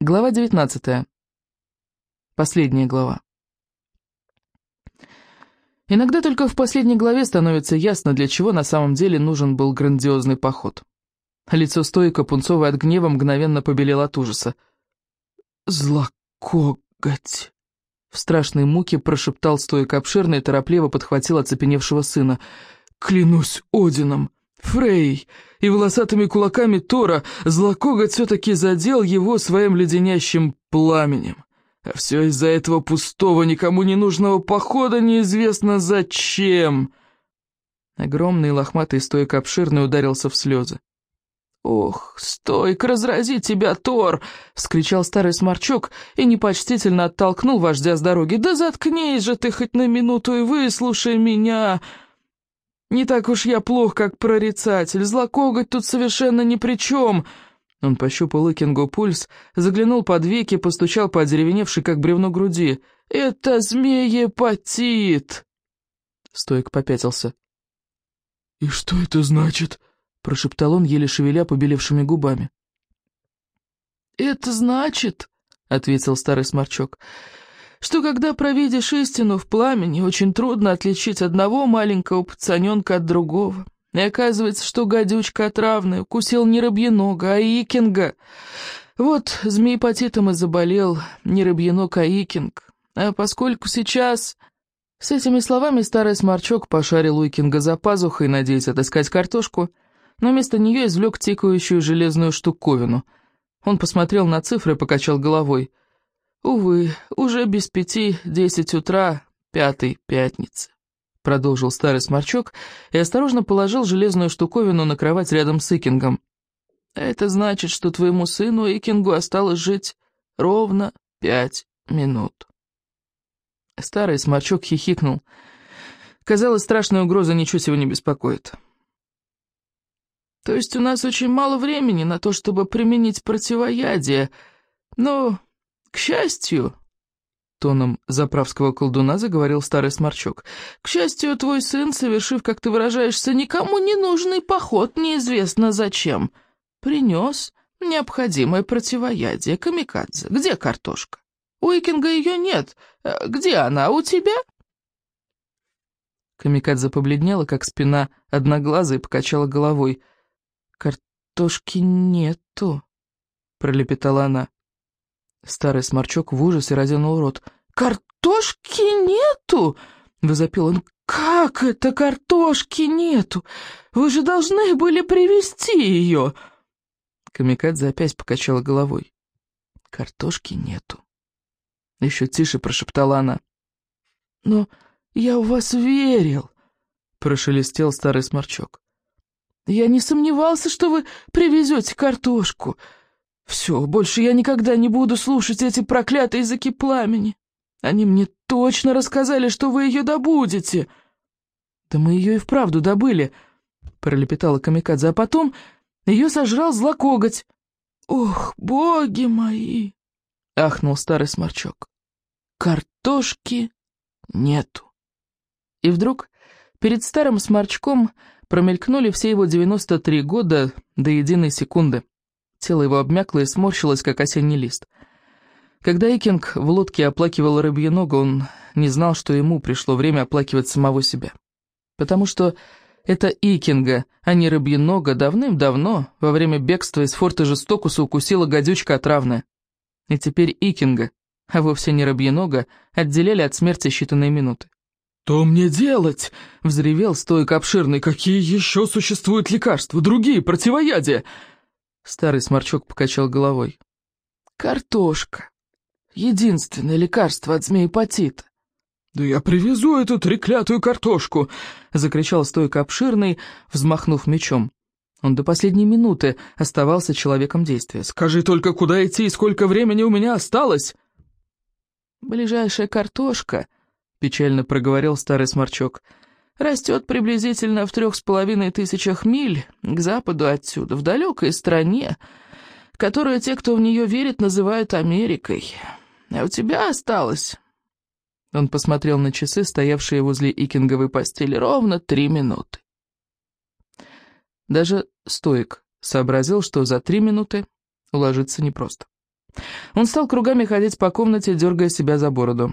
Глава 19. Последняя глава. Иногда только в последней главе становится ясно, для чего на самом деле нужен был грандиозный поход. Лицо пунцовое от гнева, мгновенно побелело от ужаса. «Злокоготь!» В страшной муке прошептал стойк обширно и торопливо подхватил оцепеневшего сына. «Клянусь Одином!» Фрей, и волосатыми кулаками Тора злокоготь все-таки задел его своим леденящим пламенем. А все из-за этого пустого, никому не нужного похода неизвестно зачем. Огромный лохматый стойк обширный ударился в слезы. «Ох, стойк, разрази тебя, Тор!» — вскричал старый сморчок и непочтительно оттолкнул вождя с дороги. «Да заткнись же ты хоть на минуту и выслушай меня!» Не так уж я плох, как прорицатель. Злокоготь тут совершенно ни при чем. Он пощупал Икингу пульс, заглянул под веки, постучал по одеревеневшей, как бревно груди. «Это змеепатит!» Стоик попятился. «И что это значит?» — прошептал он, еле шевеля побелевшими губами. «Это значит...» — ответил старый сморчок что когда провидишь истину в пламени, очень трудно отличить одного маленького пацаненка от другого. И оказывается, что гадючка отравная укусил не рыбьенога, а икинга. Вот змеепатитом и заболел не рыбьенок, а икинг. А поскольку сейчас... С этими словами старый сморчок пошарил у Икинга за пазухой, надеясь отыскать картошку, но вместо нее извлек тикающую железную штуковину. Он посмотрел на цифры и покачал головой — «Увы, уже без пяти десять утра пятой пятницы», — продолжил старый сморчок и осторожно положил железную штуковину на кровать рядом с Икингом. «Это значит, что твоему сыну Икингу осталось жить ровно пять минут». Старый сморчок хихикнул. Казалось, страшная угроза ничего его не беспокоит. «То есть у нас очень мало времени на то, чтобы применить противоядие, но «К счастью...» — тоном заправского колдуна заговорил старый сморчок. «К счастью, твой сын, совершив, как ты выражаешься, никому не нужный поход, неизвестно зачем, принес необходимое противоядие камикадзе. Где картошка? У Икинга ее нет. Э, где она? У тебя?» Камикадзе побледнела, как спина одноглазой, и покачала головой. «Картошки нету», — пролепетала она. Старый сморчок в ужасе разинул рот. «Картошки нету!» — возопил он. «Как это картошки нету? Вы же должны были привезти ее!» Камикадзе опять покачала головой. «Картошки нету». Еще тише прошептала она. «Но я в вас верил», — прошелестел старый сморчок. «Я не сомневался, что вы привезете картошку. Все, больше я никогда не буду слушать эти проклятые языки пламени. Они мне точно рассказали, что вы ее добудете. Да мы ее и вправду добыли, пролепетала Камикадзе, а потом ее сожрал злокоготь. Ох, боги мои! ахнул старый сморчок. Картошки нету. И вдруг перед старым сморчком промелькнули все его девяносто три года до единой секунды. Тело его обмякло и сморщилось, как осенний лист. Когда Икинг в лодке оплакивал рыбью ногу, он не знал, что ему пришло время оплакивать самого себя. Потому что это Икинга, а не рыбья нога, давным-давно, во время бегства из форта Жестокуса укусила гадючка отравная. И теперь Икинга, а вовсе не рыбья нога, отделяли от смерти считанные минуты. «Что мне делать?» — взревел стойк обширный. «Какие еще существуют лекарства? Другие, противоядия?» Старый сморчок покачал головой. «Картошка. Единственное лекарство от змеепатита». «Да я привезу эту треклятую картошку!» — закричал стойко обширный, взмахнув мечом. Он до последней минуты оставался человеком действия. «Скажи только, куда идти и сколько времени у меня осталось?» «Ближайшая картошка», — печально проговорил старый сморчок, — растет приблизительно в трех с половиной тысячах миль к западу отсюда, в далекой стране, которую те, кто в нее верит, называют Америкой. А у тебя осталось...» Он посмотрел на часы, стоявшие возле икинговой постели, ровно три минуты. Даже стоик сообразил, что за три минуты уложиться непросто. Он стал кругами ходить по комнате, дергая себя за бороду.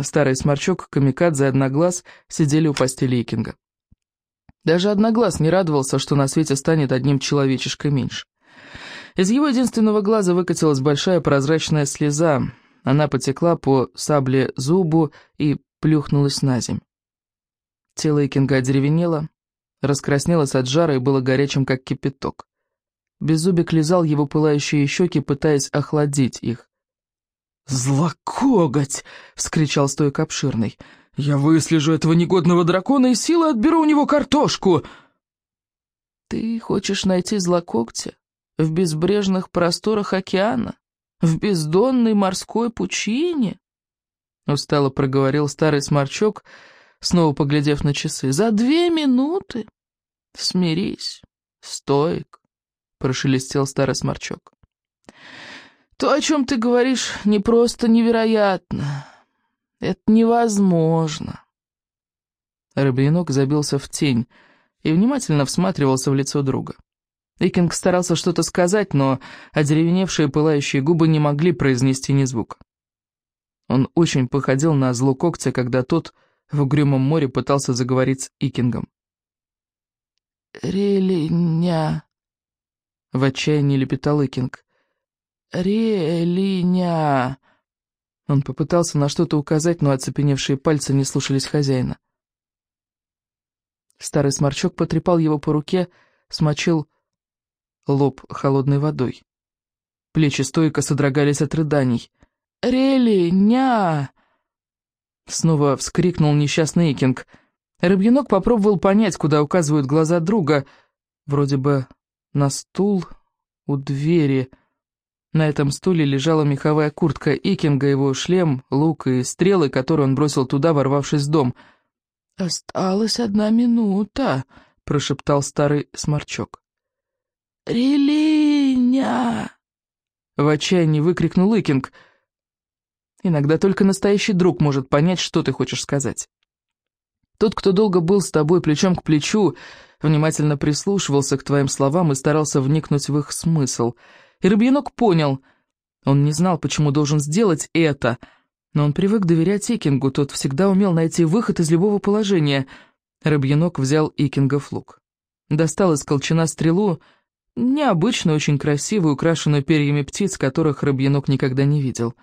Старый сморчок, камикадзе и одноглаз сидели у постели Икинга. Даже одноглаз не радовался, что на свете станет одним человечешкой меньше. Из его единственного глаза выкатилась большая прозрачная слеза. Она потекла по сабле зубу и плюхнулась на земь. Тело Икинга одеревенело, раскраснелось от жара и было горячим, как кипяток. Беззубик лизал его пылающие щеки, пытаясь охладить их. «Злокоготь!» — вскричал стойк обширный. «Я выслежу этого негодного дракона и силой отберу у него картошку!» «Ты хочешь найти злокогтя в безбрежных просторах океана, в бездонной морской пучине?» Устало проговорил старый сморчок, снова поглядев на часы. «За две минуты? Смирись, стоик!» — прошелестел старый сморчок. То, о чем ты говоришь, не просто невероятно. Это невозможно. Рыбьянок забился в тень и внимательно всматривался в лицо друга. Икинг старался что-то сказать, но одеревеневшие пылающие губы не могли произнести ни звука. Он очень походил на зло когтя, когда тот в угрюмом море пытался заговорить с Икингом. «Релиня...» — в отчаянии лепетал Икинг. «Релиня!» Он попытался на что-то указать, но оцепеневшие пальцы не слушались хозяина. Старый сморчок потрепал его по руке, смочил лоб холодной водой. Плечи стойко содрогались от рыданий. «Релиня!» Снова вскрикнул несчастный Икинг. Рыбьянок попробовал понять, куда указывают глаза друга. Вроде бы на стул у двери... На этом стуле лежала меховая куртка Икинга, его шлем, лук и стрелы, которые он бросил туда, ворвавшись в дом. «Осталась одна минута», — прошептал старый сморчок. «Релиня!» — в отчаянии выкрикнул Икинг. «Иногда только настоящий друг может понять, что ты хочешь сказать. Тот, кто долго был с тобой плечом к плечу, внимательно прислушивался к твоим словам и старался вникнуть в их смысл — и Рыбьянок понял. Он не знал, почему должен сделать это, но он привык доверять Икингу, тот всегда умел найти выход из любого положения. Рыбьянок взял Икинга в лук. Достал из колчана стрелу, необычную, очень красивую, украшенную перьями птиц, которых Рыбьянок никогда не видел.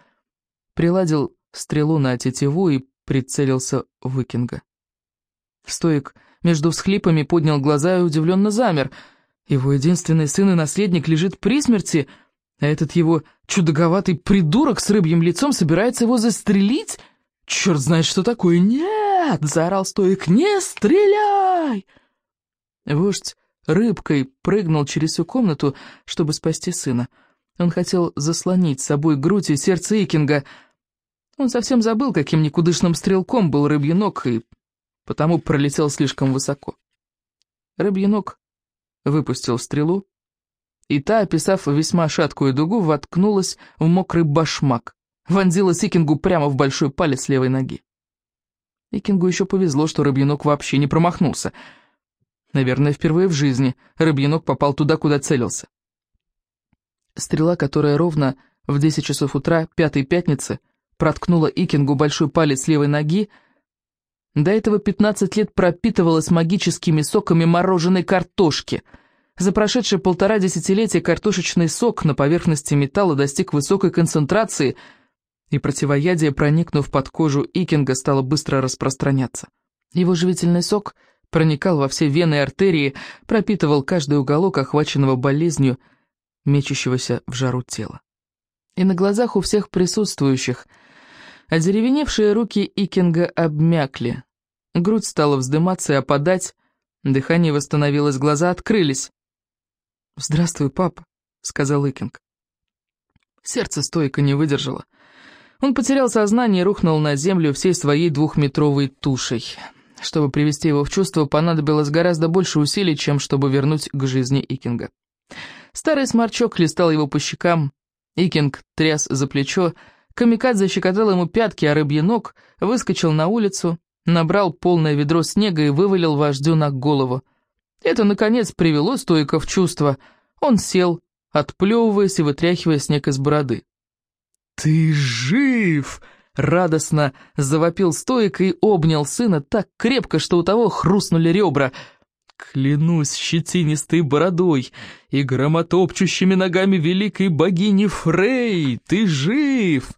Приладил стрелу на тетиву и прицелился в Икинга. Стоик между всхлипами поднял глаза и удивленно замер — его единственный сын и наследник лежит при смерти, а этот его чудаковатый придурок с рыбьим лицом собирается его застрелить? Черт знает, что такое. «Нет!» — заорал стоик. «Не стреляй!» Вождь рыбкой прыгнул через всю комнату, чтобы спасти сына. Он хотел заслонить с собой грудь и сердце Икинга. Он совсем забыл, каким никудышным стрелком был рыбьенок, и потому пролетел слишком высоко. Рыбьенок выпустил стрелу, и та, описав весьма шаткую дугу, воткнулась в мокрый башмак, вонзилась Икингу прямо в большой палец левой ноги. Икингу еще повезло, что рыбьенок вообще не промахнулся. Наверное, впервые в жизни рыбьенок попал туда, куда целился. Стрела, которая ровно в 10 часов утра пятой пятницы проткнула Икингу большой палец левой ноги, до этого 15 лет пропитывалась магическими соками мороженой картошки. За прошедшие полтора десятилетия картошечный сок на поверхности металла достиг высокой концентрации, и противоядие, проникнув под кожу Икинга, стало быстро распространяться. Его живительный сок проникал во все вены и артерии, пропитывал каждый уголок, охваченного болезнью, мечущегося в жару тела. И на глазах у всех присутствующих – Одеревеневшие руки Икинга обмякли. Грудь стала вздыматься и опадать, дыхание восстановилось, глаза открылись. «Здравствуй, папа», — сказал Икинг. Сердце стойко не выдержало. Он потерял сознание и рухнул на землю всей своей двухметровой тушей. Чтобы привести его в чувство, понадобилось гораздо больше усилий, чем чтобы вернуть к жизни Икинга. Старый сморчок хлестал его по щекам, Икинг тряс за плечо, Камикадзе щекотал ему пятки, а рыбьи ног выскочил на улицу, набрал полное ведро снега и вывалил вождю на голову. Это, наконец, привело стойко в чувство. Он сел, отплевываясь и вытряхивая снег из бороды. «Ты жив!» — радостно завопил стоик и обнял сына так крепко, что у того хрустнули ребра. «Клянусь щетинистой бородой и громотопчущими ногами великой богини Фрей, ты жив!»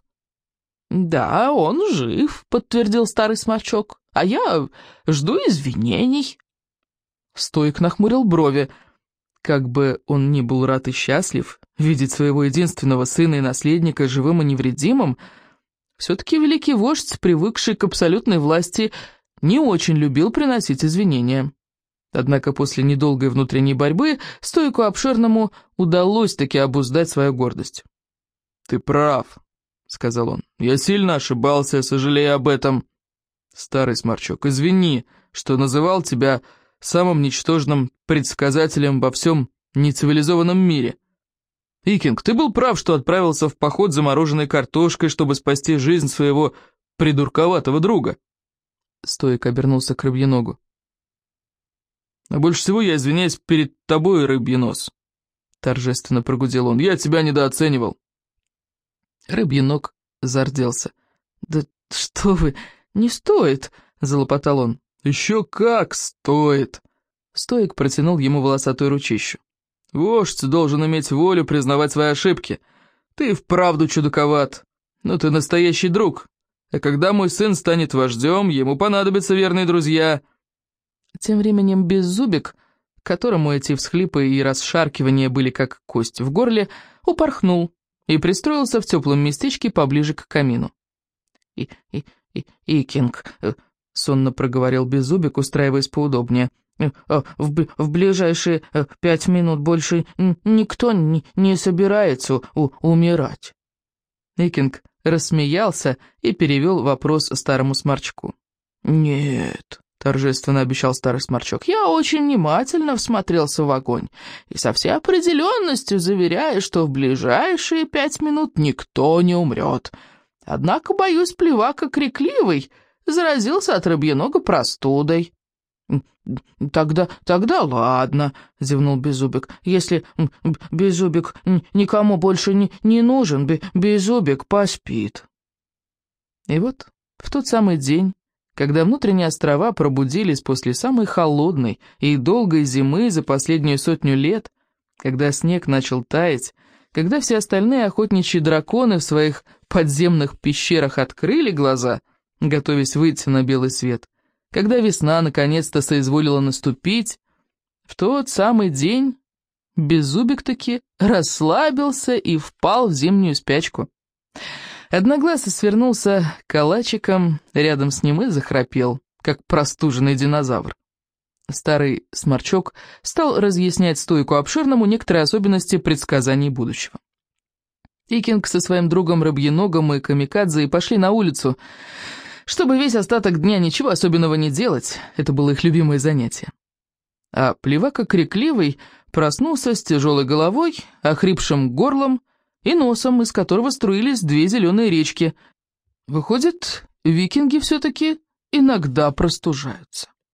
«Да, он жив», — подтвердил старый сморчок, — «а я жду извинений». Стоик нахмурил брови. Как бы он ни был рад и счастлив, видеть своего единственного сына и наследника живым и невредимым, все-таки великий вождь, привыкший к абсолютной власти, не очень любил приносить извинения. Однако после недолгой внутренней борьбы стойку обширному удалось таки обуздать свою гордость. «Ты прав», — сказал он. «Я сильно ошибался, сожалею об этом. Старый сморчок, извини, что называл тебя самым ничтожным предсказателем во всем нецивилизованном мире. Икинг, ты был прав, что отправился в поход замороженной картошкой, чтобы спасти жизнь своего придурковатого друга. Стоик обернулся к рыбьеногу. А больше всего я извиняюсь перед тобой, рыбьенос. Торжественно прогудел он. Я тебя недооценивал. Рыбьенок зарделся. «Да что вы, не стоит!» — залопотал он. «Еще как стоит!» Стоик протянул ему волосатую ручищу. «Вождь должен иметь волю признавать свои ошибки. Ты вправду чудаковат, но ты настоящий друг. А когда мой сын станет вождем, ему понадобятся верные друзья». Тем временем Беззубик, которому эти всхлипы и расшаркивания были как кость в горле, упорхнул и пристроился в теплом местечке поближе к камину. «И, и, и, Икинг, э, сонно проговорил Беззубик, устраиваясь поудобнее. «Э, а, «В, в ближайшие э, пять минут больше никто не собирается у, умирать». Икинг рассмеялся и перевел вопрос старому сморчку. «Нет», — торжественно обещал старый сморчок, — «я очень внимательно всмотрелся в огонь и со всей определенностью заверяю, что в ближайшие пять минут никто не умрет. Однако, боюсь, плевака крикливый» заразился от рыбьенога простудой». «Тогда, тогда ладно», — зевнул Беззубик. «Если Беззубик никому больше не, не нужен, Беззубик поспит». И вот в тот самый день, когда внутренние острова пробудились после самой холодной и долгой зимы за последнюю сотню лет, когда снег начал таять, когда все остальные охотничьи драконы в своих подземных пещерах открыли глаза — готовясь выйти на белый свет. Когда весна наконец-то соизволила наступить, в тот самый день Беззубик таки расслабился и впал в зимнюю спячку. Одноглазый свернулся калачиком, рядом с ним и захрапел, как простуженный динозавр. Старый сморчок стал разъяснять стойку обширному некоторые особенности предсказаний будущего. Икинг со своим другом Рыбьеногом и Камикадзе пошли на улицу, чтобы весь остаток дня ничего особенного не делать, это было их любимое занятие. А плевака крикливый проснулся с тяжелой головой, охрипшим горлом и носом, из которого струились две зеленые речки. Выходит, викинги все-таки иногда простужаются.